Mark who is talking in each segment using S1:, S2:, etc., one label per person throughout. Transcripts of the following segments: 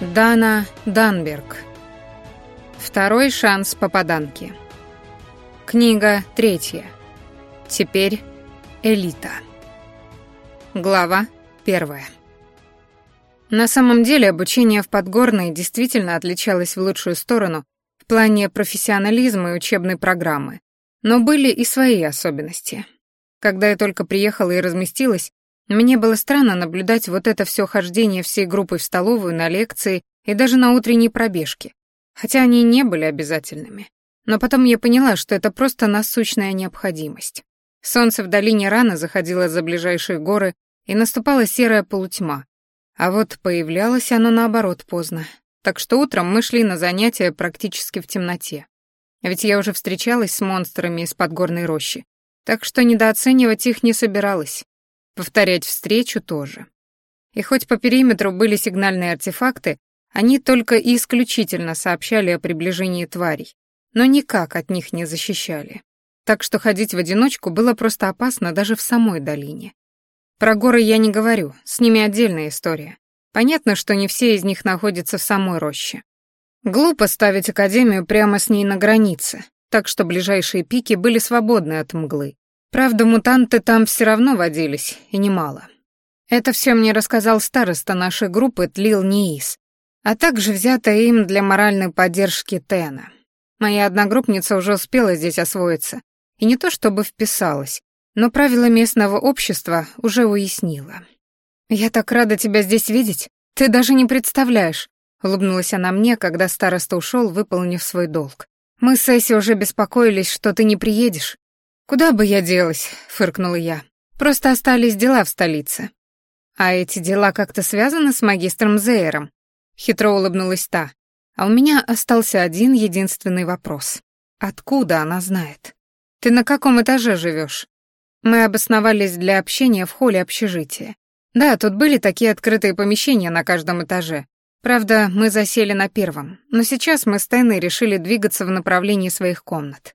S1: Дана Данберг. Второй шанс попаданки. Книга третья. Теперь элита. Глава первая. На самом деле обучение в Подгорной действительно отличалось в лучшую сторону в плане профессионализма и учебной программы, но были и свои особенности. Когда я только приехала и разместилась, мне было странно наблюдать вот это все хождение всей группы в столовую, на лекции и даже на утренние пробежки, хотя они не были обязательными. Но потом я поняла, что это просто насущная необходимость. Солнце в долине рано заходило за ближайшие горы, и наступала серая полутьма. А вот появлялось оно наоборот поздно. Так что утром мы шли на занятия практически в темноте. Ведь я уже встречалась с монстрами из подгорной рощи, так что недооценивать их не собиралась. Повторять встречу тоже. И хоть по периметру были сигнальные артефакты, они только и исключительно сообщали о приближении тварей, но никак от них не защищали. Так что ходить в одиночку было просто опасно даже в самой долине. Про горы я не говорю, с ними отдельная история. Понятно, что не все из них находятся в самой роще. Глупо ставить академию прямо с ней на границе, так что ближайшие пики были свободны от мглы, Правда, мутанты там все равно водились, и немало. Это все мне рассказал староста нашей группы Тлил Ниис, а также взятая им для моральной поддержки Тена. Моя одногруппница уже успела здесь освоиться, и не то чтобы вписалась, но правила местного общества уже уяснила. «Я так рада тебя здесь видеть, ты даже не представляешь», — улыбнулась она мне, когда староста ушел, выполнив свой долг. «Мы с Эсси уже беспокоились, что ты не приедешь, «Куда бы я делась?» — фыркнула я. «Просто остались дела в столице». «А эти дела как-то связаны с магистром Зейером?» Хитро улыбнулась та. «А у меня остался один единственный вопрос. Откуда она знает? Ты на каком этаже живешь? Мы обосновались для общения в холле общежития. Да, тут были такие открытые помещения на каждом этаже. Правда, мы засели на первом, но сейчас мы с Тайной решили двигаться в направлении своих комнат.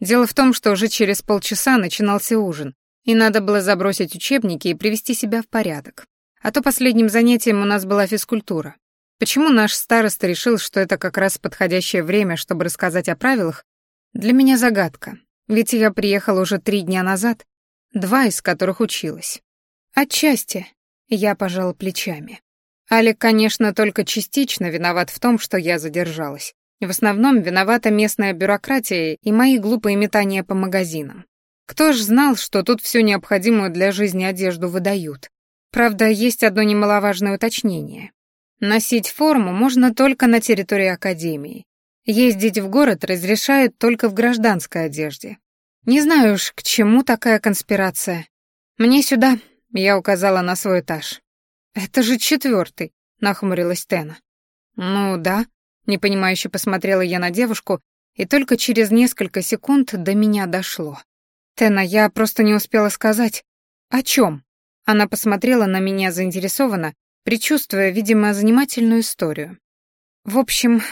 S1: Дело в том, что уже через полчаса начинался ужин, и надо было забросить учебники и привести себя в порядок. А то последним занятием у нас была физкультура. Почему наш староста решил, что это как раз подходящее время, чтобы рассказать о правилах, для меня загадка. Ведь я приехала уже три дня назад, два из которых училась. Отчасти я пожала плечами. Алик, конечно, только частично виноват в том, что я задержалась. В основном виновата местная бюрократия и мои глупые метания по магазинам. Кто ж знал, что тут всю необходимую для жизни одежду выдают? Правда, есть одно немаловажное уточнение. Носить форму можно только на территории академии. Ездить в город разрешают только в гражданской одежде. Не знаю уж, к чему такая конспирация. Мне сюда, я указала на свой этаж. Это же четвертый, нахмурилась Тена. Ну да, Непонимающе посмотрела я на девушку, и только через несколько секунд до меня дошло. «Тена, я просто не успела сказать. О чем?» Она посмотрела на меня заинтересованно, предчувствуя, видимо, занимательную историю. «В общем,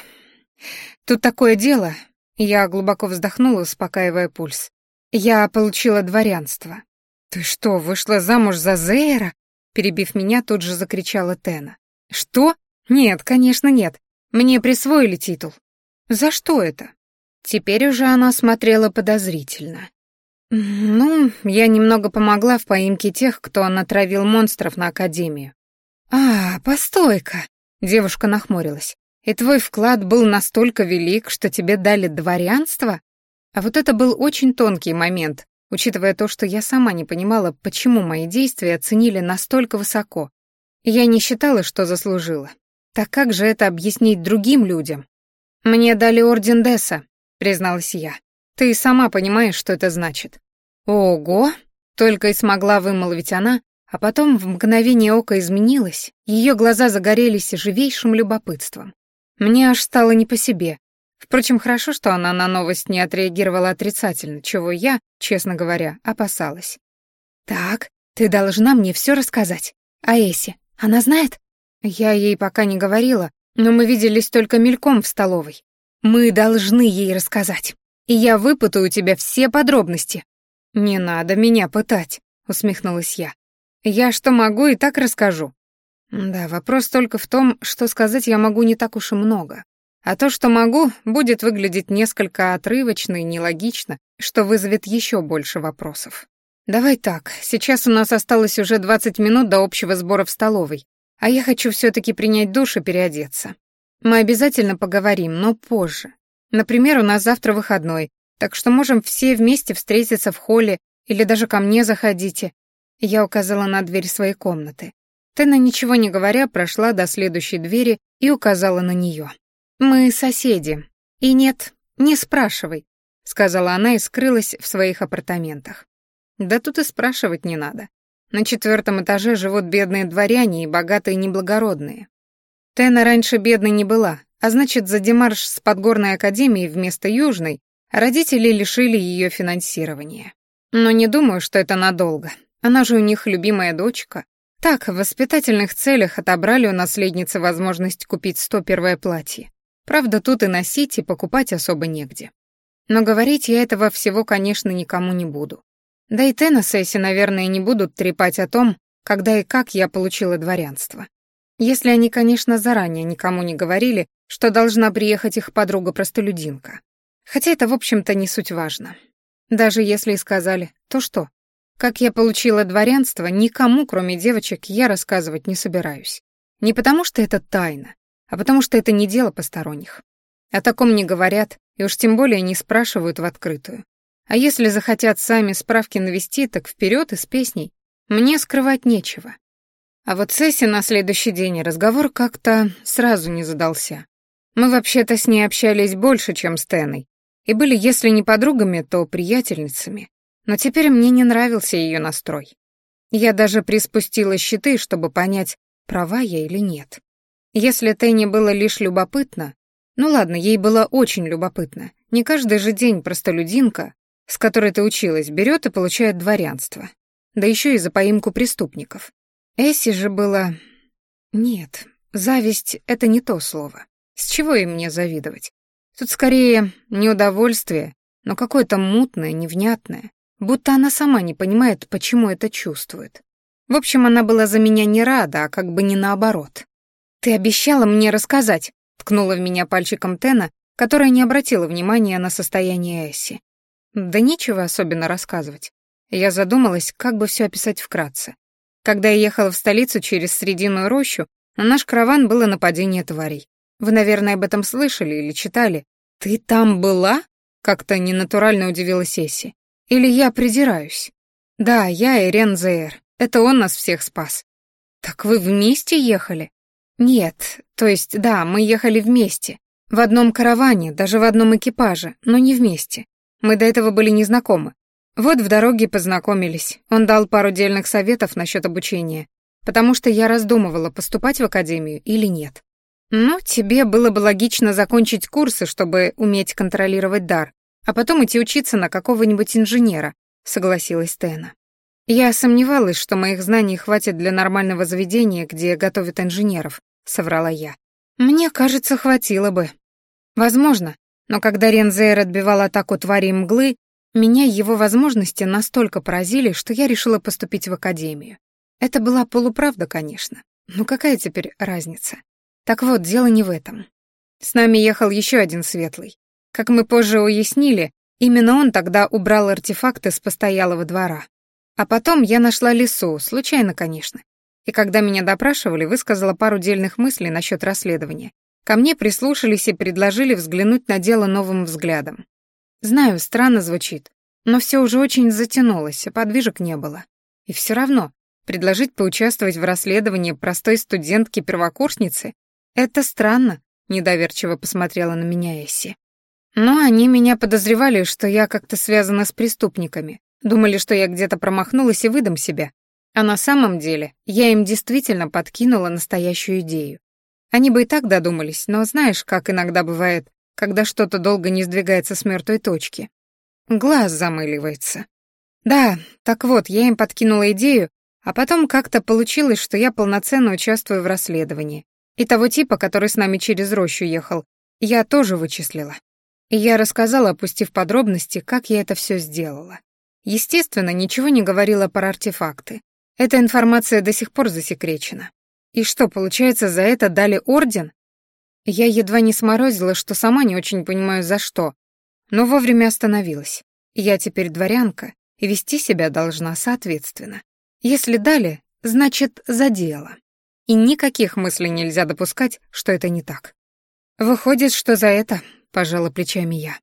S1: тут такое дело...» Я глубоко вздохнула, успокаивая пульс. «Я получила дворянство». «Ты что, вышла замуж за Зейра?» Перебив меня, тут же закричала Тена. «Что? Нет, конечно, нет. Мне присвоили титул. За что это? Теперь уже она смотрела подозрительно. Ну, я немного помогла в поимке тех, кто натравил монстров на Академию. А, постой-ка, девушка нахмурилась. И твой вклад был настолько велик, что тебе дали дворянство? А вот это был очень тонкий момент, учитывая то, что я сама не понимала, почему мои действия оценили настолько высоко. Я не считала, что заслужила. Так как же это объяснить другим людям? Мне дали орден Десса, призналась я. Ты сама понимаешь, что это значит. Ого, только и смогла вымолвить она, а потом в мгновение ока изменилась, ее глаза загорелись живейшим любопытством. Мне аж стало не по себе. Впрочем, хорошо, что она на новость не отреагировала отрицательно, чего я, честно говоря, опасалась. «Так, ты должна мне все рассказать. А Эси, она знает?» Я ей пока не говорила, но мы виделись только мельком в столовой. Мы должны ей рассказать. И я выпытаю у тебя все подробности. Не надо меня пытать, усмехнулась я. Я что могу и так расскажу. Да, вопрос только в том, что сказать я могу не так уж и много. А то, что могу, будет выглядеть несколько отрывочно и нелогично, что вызовет еще больше вопросов. Давай так, сейчас у нас осталось уже 20 минут до общего сбора в столовой, а я хочу все таки принять душ и переодеться. Мы обязательно поговорим, но позже. Например, у нас завтра выходной, так что можем все вместе встретиться в холле или даже ко мне заходите. Я указала на дверь своей комнаты. Тена, ничего не говоря, прошла до следующей двери и указала на нее. «Мы соседи. И нет, не спрашивай», — сказала она и скрылась в своих апартаментах. Да тут и спрашивать не надо. На четвертом этаже живут бедные дворяне и богатые неблагородные. Тена раньше бедной не была, а значит, за демарш с Подгорной академии вместо Южной родители лишили ее финансирования. Но не думаю, что это надолго. Она же у них любимая дочка. Так, в воспитательных целях отобрали у наследницы возможность купить 101 платье. Правда, тут и носить, и покупать особо негде. Но говорить я этого всего, конечно, никому не буду. Да и Тена Сесси, наверное, не будут трепать о том, когда и как я получила дворянство. Если они, конечно, заранее никому не говорили, что должна приехать их подруга-простолюдинка. Хотя это, в общем-то, не суть важно. Даже если и сказали, то что? Как я получила дворянство, никому, кроме девочек, я рассказывать не собираюсь. Не потому что это тайна, а потому что это не дело посторонних. О таком не говорят, и уж тем более не спрашивают в открытую. А если захотят сами справки навести, так вперед и с песней. Мне скрывать нечего. А вот с на следующий день разговор как-то сразу не задался. Мы вообще-то с ней общались больше, чем с Теной, и были, если не подругами, то приятельницами. Но теперь мне не нравился ее настрой. Я даже приспустила щиты, чтобы понять, права я или нет. Если Тенни было лишь любопытно, ну ладно, ей было очень любопытно. Не каждый же день простолюдинка, с которой ты училась, берет и получает дворянство. Да еще и за поимку преступников. Эсси же было... Нет, зависть — это не то слово. С чего им мне завидовать? Тут скорее неудовольствие, но какое-то мутное, невнятное, будто она сама не понимает, почему это чувствует. В общем, она была за меня не рада, а как бы не наоборот. «Ты обещала мне рассказать», — ткнула в меня пальчиком Тена, которая не обратила внимания на состояние Эсси. Да нечего особенно рассказывать. Я задумалась, как бы все описать вкратце. Когда я ехала в столицу через Срединную рощу, на наш караван было нападение тварей. Вы, наверное, об этом слышали или читали. «Ты там была?» — как-то ненатурально удивилась Эсси. «Или я придираюсь?» «Да, я Ирен Зейр. Это он нас всех спас». «Так вы вместе ехали?» «Нет, то есть, да, мы ехали вместе. В одном караване, даже в одном экипаже, но не вместе. Мы до этого были незнакомы. Вот в дороге познакомились. Он дал пару дельных советов насчет обучения, потому что я раздумывала, поступать в академию или нет. Ну, тебе было бы логично закончить курсы, чтобы уметь контролировать дар, а потом идти учиться на какого-нибудь инженера, согласилась Тена. Я сомневалась, что моих знаний хватит для нормального заведения, где готовят инженеров, соврала я. Мне кажется, хватило бы. Возможно, но когда Рензейр отбивал атаку твари мглы, меня его возможности настолько поразили, что я решила поступить в академию. Это была полуправда, конечно. Но какая теперь разница? Так вот, дело не в этом. С нами ехал еще один светлый. Как мы позже уяснили, именно он тогда убрал артефакты с постоялого двора. А потом я нашла лесу, случайно, конечно. И когда меня допрашивали, высказала пару дельных мыслей насчет расследования. Ко мне прислушались и предложили взглянуть на дело новым взглядом. Знаю, странно звучит, но все уже очень затянулось, а подвижек не было. И все равно, предложить поучаствовать в расследовании простой студентки-первокурсницы — это странно, недоверчиво посмотрела на меня Эсси. Но они меня подозревали, что я как-то связана с преступниками, думали, что я где-то промахнулась и выдам себя. А на самом деле я им действительно подкинула настоящую идею. Они бы и так додумались, но знаешь, как иногда бывает, когда что-то долго не сдвигается с мертвой точки. Глаз замыливается. Да, так вот, я им подкинула идею, а потом как-то получилось, что я полноценно участвую в расследовании. И того типа, который с нами через рощу ехал, я тоже вычислила. И я рассказала, опустив подробности, как я это все сделала. Естественно, ничего не говорила про артефакты. Эта информация до сих пор засекречена. И что, получается, за это дали орден? Я едва не сморозила, что сама не очень понимаю, за что, но вовремя остановилась. Я теперь дворянка и вести себя должна соответственно. Если дали, значит, за дело. И никаких мыслей нельзя допускать, что это не так. Выходит, что за это, пожала плечами я.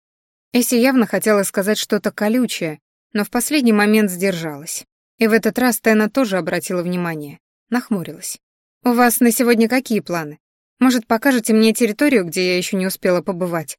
S1: Эси явно хотела сказать что-то колючее, но в последний момент сдержалась. И в этот раз Тена тоже обратила внимание, нахмурилась. «У вас на сегодня какие планы? Может, покажете мне территорию, где я еще не успела побывать?»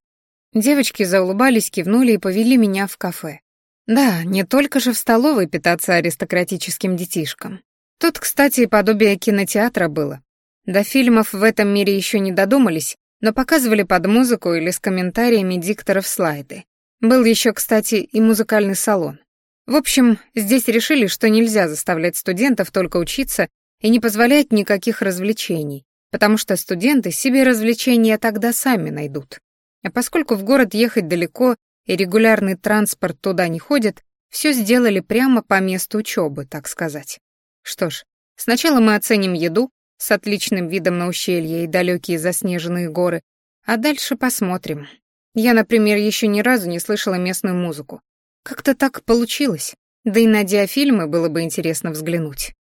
S1: Девочки заулыбались, кивнули и повели меня в кафе. Да, не только же в столовой питаться аристократическим детишкам. Тут, кстати, подобие кинотеатра было. До фильмов в этом мире еще не додумались, но показывали под музыку или с комментариями дикторов слайды. Был еще, кстати, и музыкальный салон. В общем, здесь решили, что нельзя заставлять студентов только учиться и не позволять никаких развлечений, потому что студенты себе развлечения тогда сами найдут. А поскольку в город ехать далеко и регулярный транспорт туда не ходит, все сделали прямо по месту учебы, так сказать. Что ж, сначала мы оценим еду с отличным видом на ущелье и далекие заснеженные горы, а дальше посмотрим. Я, например, еще ни разу не слышала местную музыку. Как-то так получилось. Да и на диафильмы было бы интересно взглянуть.